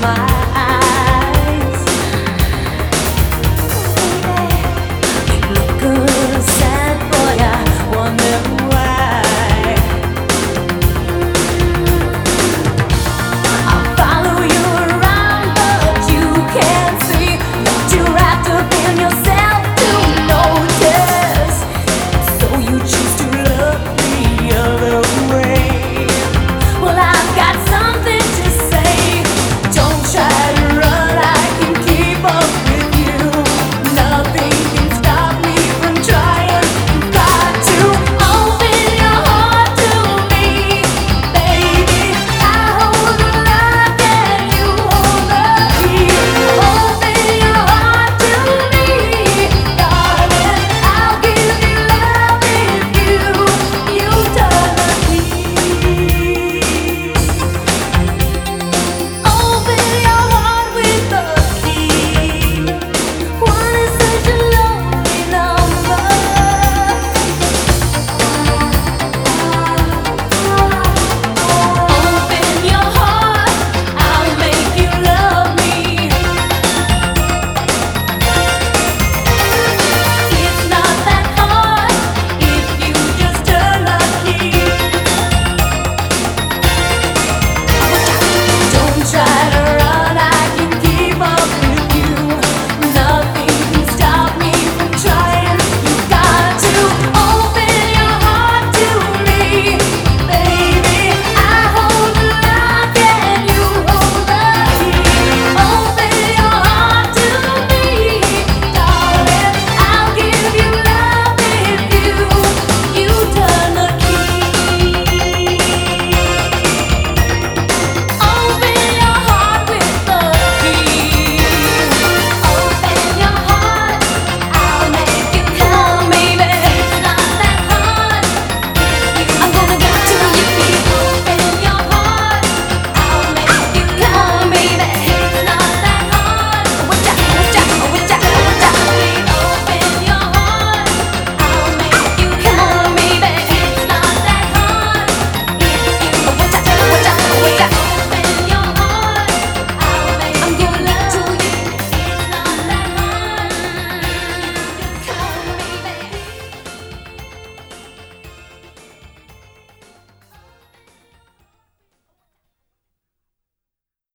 my